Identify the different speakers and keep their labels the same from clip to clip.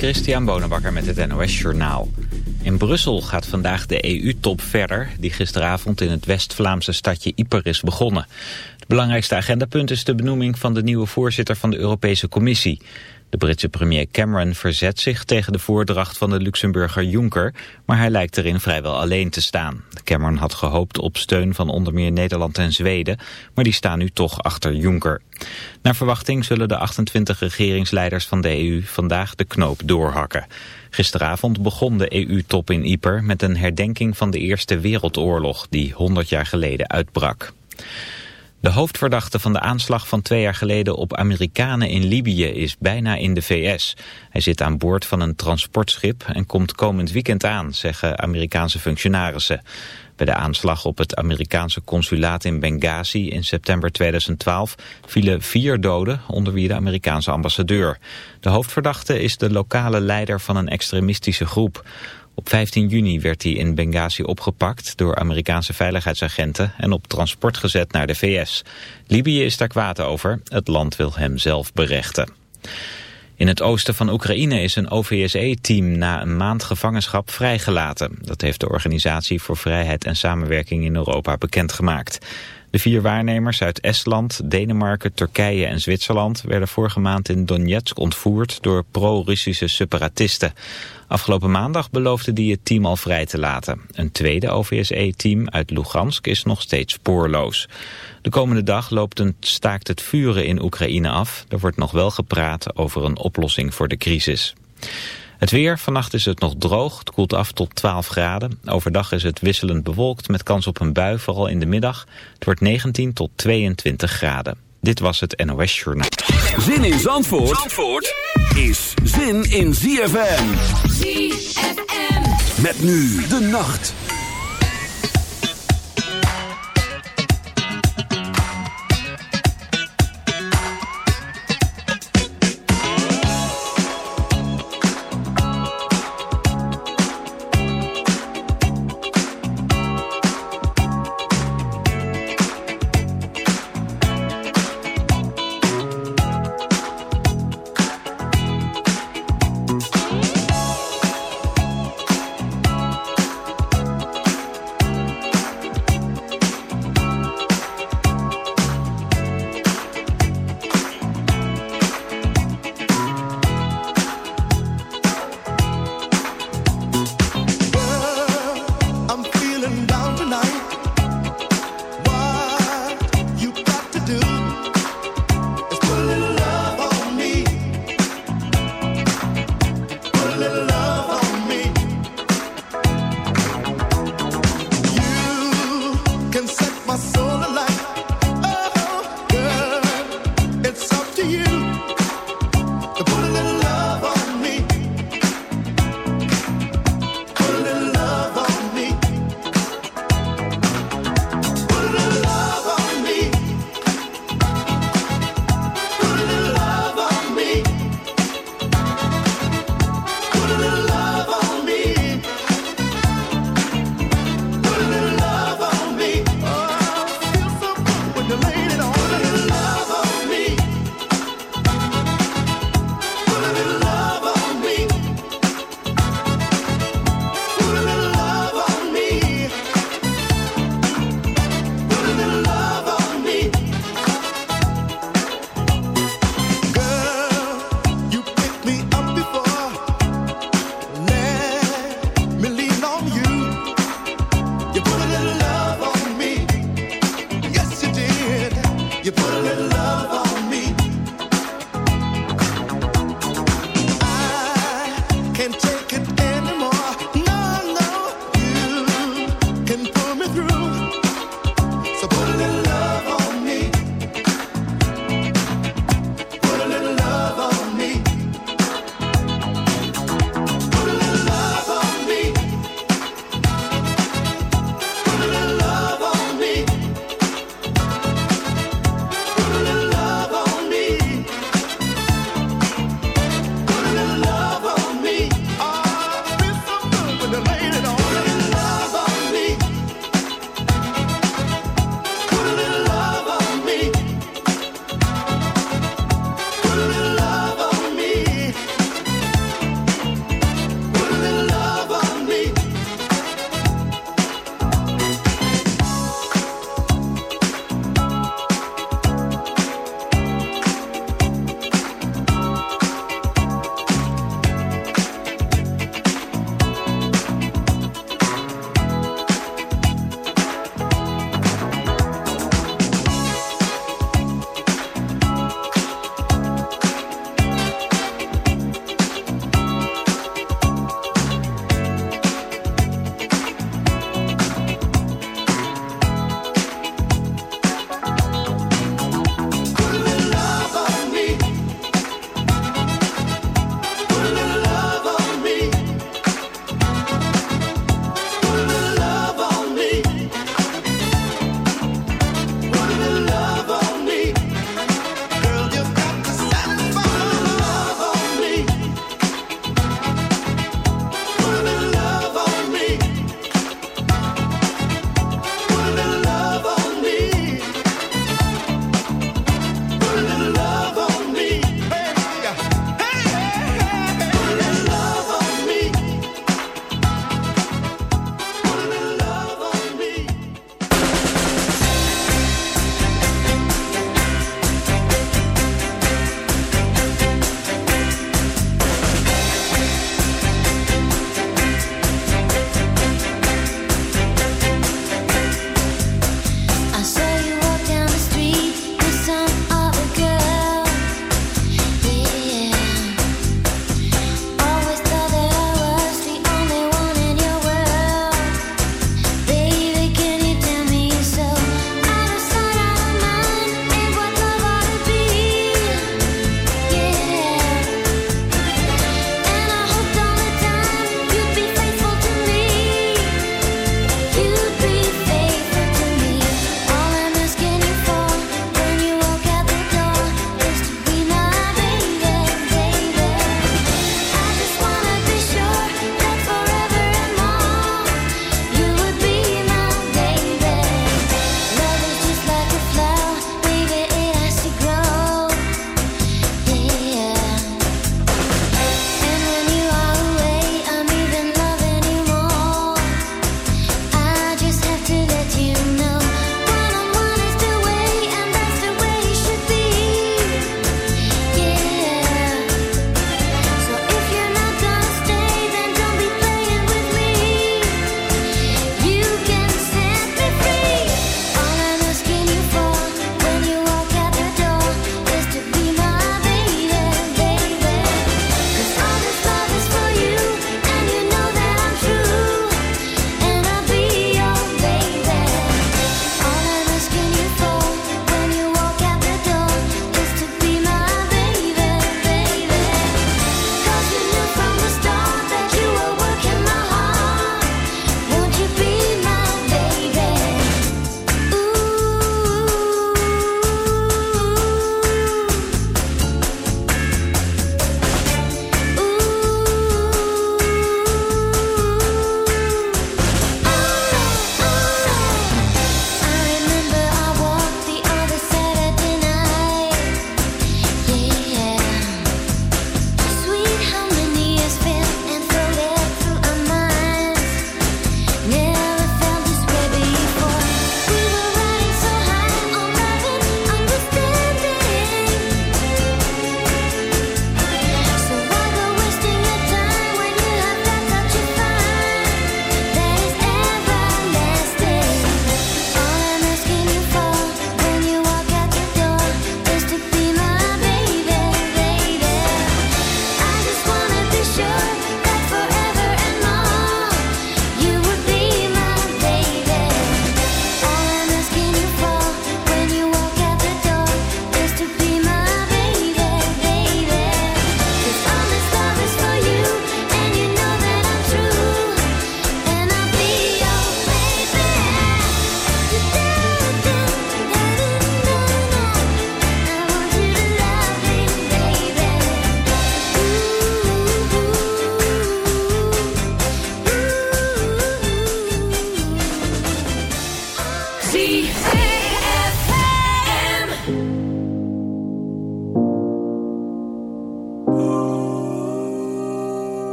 Speaker 1: Christian Bonenbakker met het NOS Journaal. In Brussel gaat vandaag de EU-top verder... die gisteravond in het West-Vlaamse stadje Yper is begonnen. Het belangrijkste agendapunt is de benoeming van de nieuwe voorzitter van de Europese Commissie. De Britse premier Cameron verzet zich tegen de voordracht van de Luxemburger Juncker, maar hij lijkt erin vrijwel alleen te staan. Cameron had gehoopt op steun van onder meer Nederland en Zweden, maar die staan nu toch achter Juncker. Naar verwachting zullen de 28 regeringsleiders van de EU vandaag de knoop doorhakken. Gisteravond begon de EU-top in Yper met een herdenking van de Eerste Wereldoorlog die 100 jaar geleden uitbrak. De hoofdverdachte van de aanslag van twee jaar geleden op Amerikanen in Libië is bijna in de VS. Hij zit aan boord van een transportschip en komt komend weekend aan, zeggen Amerikaanse functionarissen. Bij de aanslag op het Amerikaanse consulaat in Benghazi in september 2012 vielen vier doden, onder wie de Amerikaanse ambassadeur. De hoofdverdachte is de lokale leider van een extremistische groep. Op 15 juni werd hij in Benghazi opgepakt door Amerikaanse veiligheidsagenten en op transport gezet naar de VS. Libië is daar kwaad over. Het land wil hem zelf berechten. In het oosten van Oekraïne is een OVSE-team na een maand gevangenschap vrijgelaten. Dat heeft de Organisatie voor Vrijheid en Samenwerking in Europa bekendgemaakt. De vier waarnemers uit Estland, Denemarken, Turkije en Zwitserland werden vorige maand in Donetsk ontvoerd door pro-Russische separatisten. Afgelopen maandag beloofde die het team al vrij te laten. Een tweede OVSE-team uit Lugansk is nog steeds spoorloos. De komende dag loopt een staakt het vuren in Oekraïne af. Er wordt nog wel gepraat over een oplossing voor de crisis. Het weer, vannacht is het nog droog, het koelt af tot 12 graden. Overdag is het wisselend bewolkt met kans op een bui, vooral in de middag. Het wordt 19 tot 22 graden. Dit was het NOS Journaal.
Speaker 2: Zin in Zandvoort, Zandvoort is zin in ZFM.
Speaker 3: ZFM.
Speaker 2: Met nu de nacht.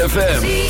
Speaker 3: ZFM.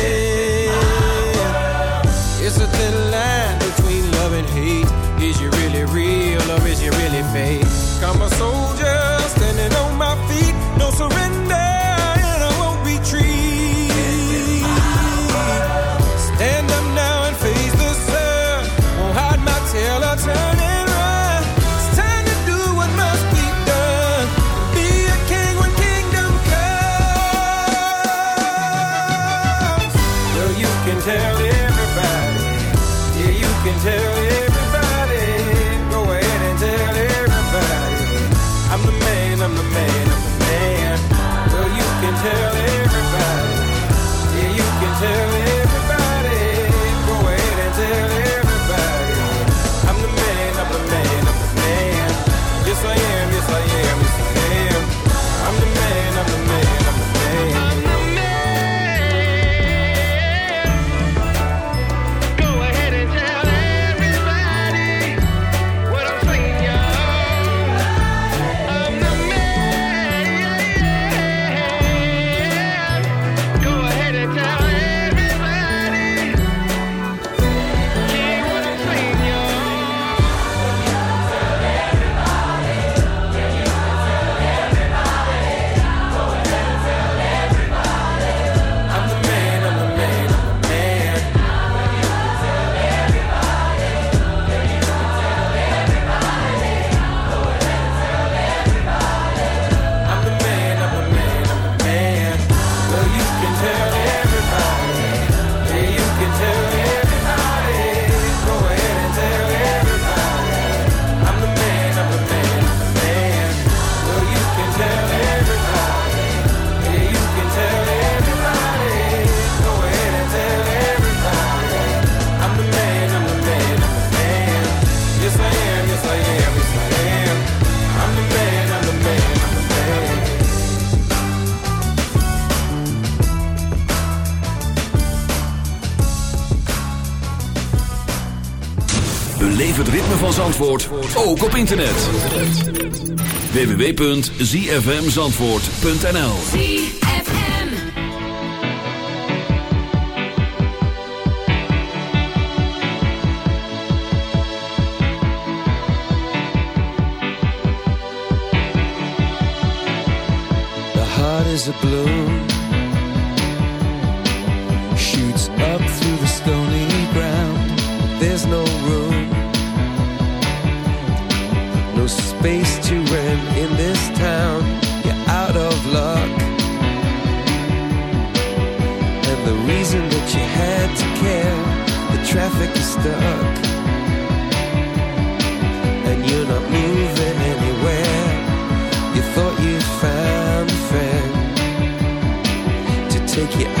Speaker 3: Is you really fake? I'm a soldier standing on my
Speaker 2: Zandvoort ook op internet. www.zfmzandvoort.nl
Speaker 4: The heart is a balloon traffic is stuck. And you're not moving anywhere. You thought you found a friend to take you out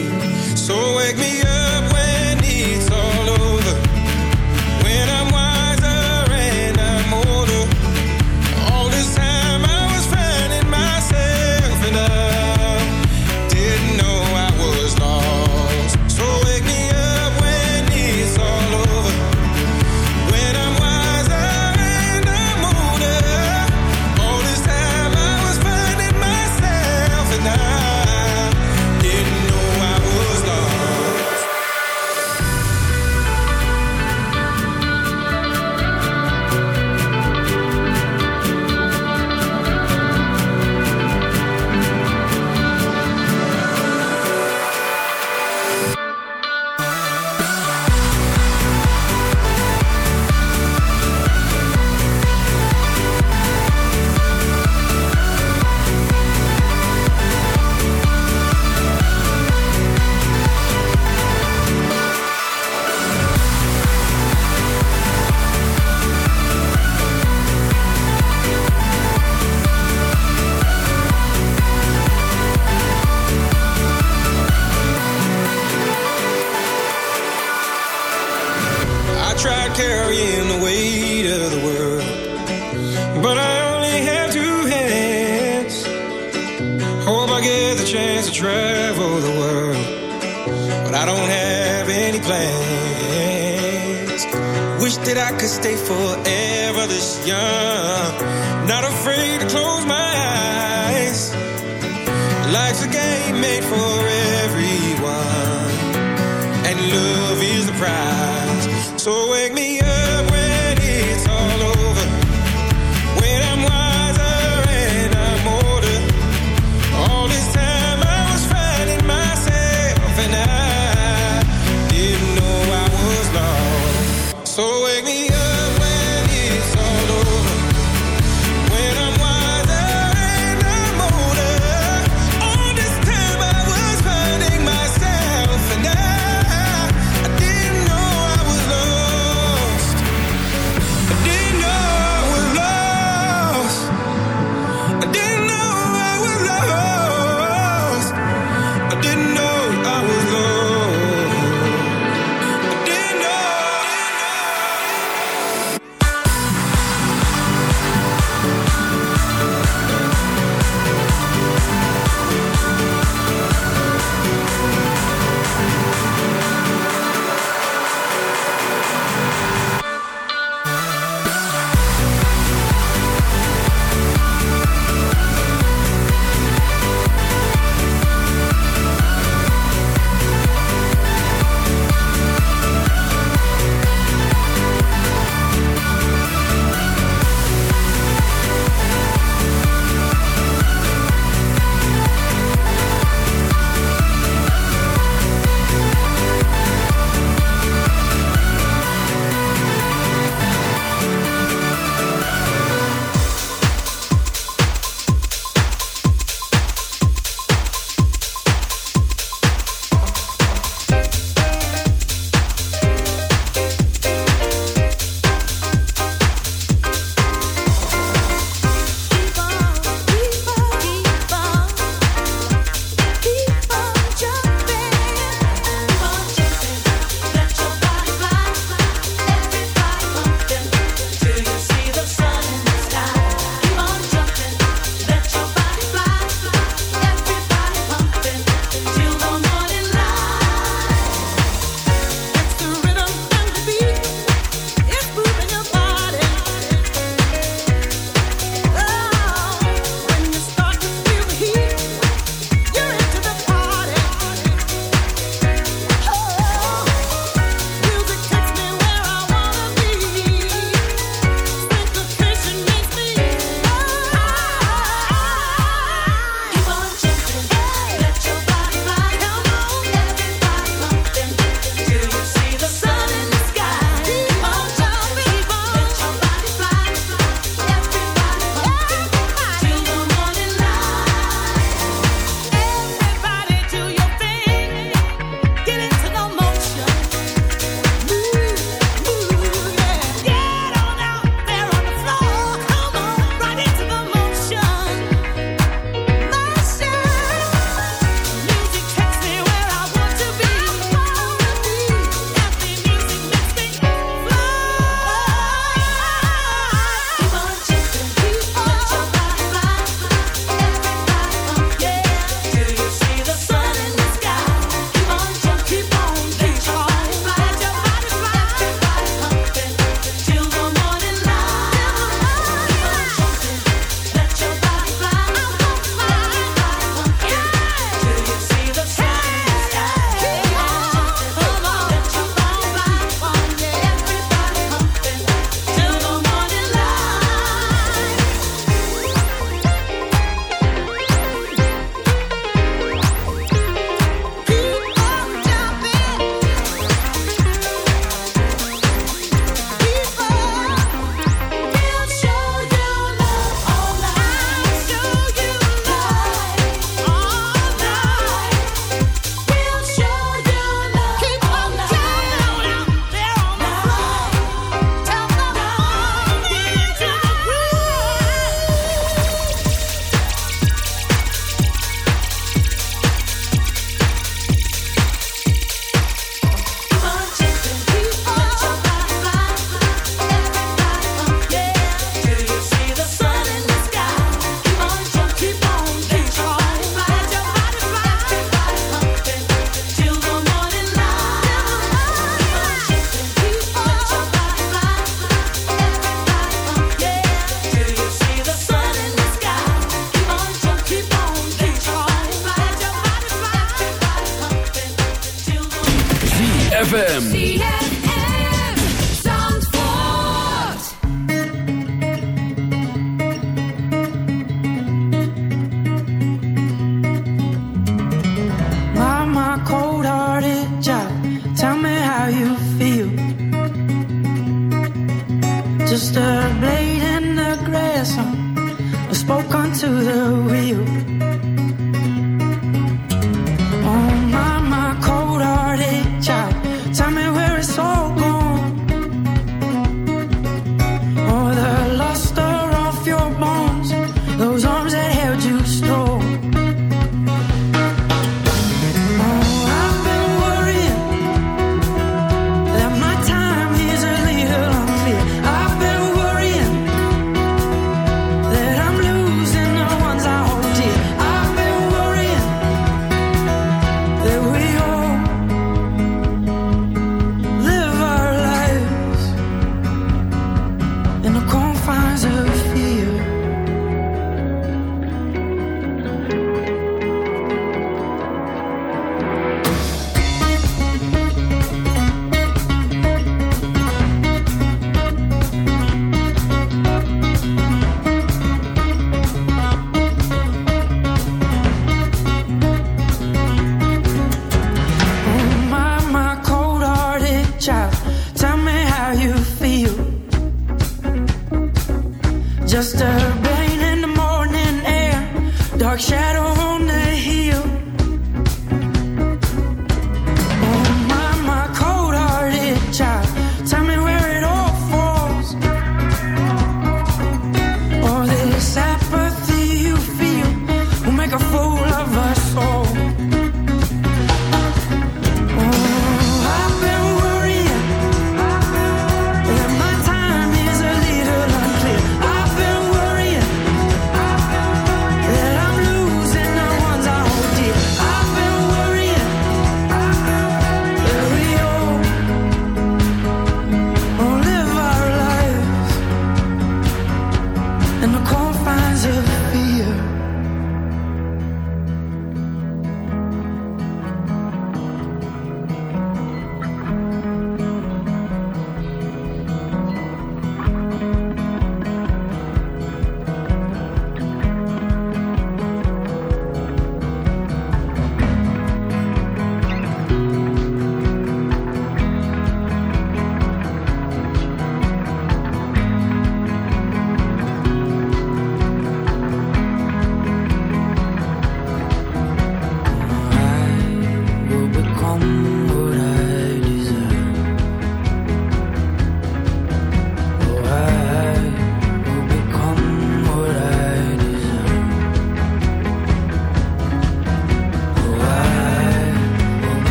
Speaker 3: So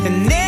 Speaker 3: and
Speaker 5: then